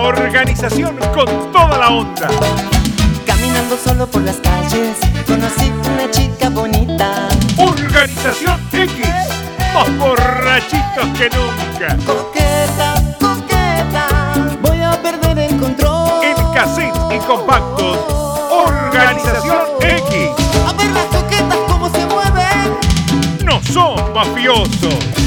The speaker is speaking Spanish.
Organización con toda la onda. Caminando solo por las calles, conocí una chica bonita. Organización X, más borrachitos que nunca. Coqueta, coqueta, voy a perder el control. En cassette y compactos, Organización X. A ver las coquetas cómo se mueven. No son mafiosos.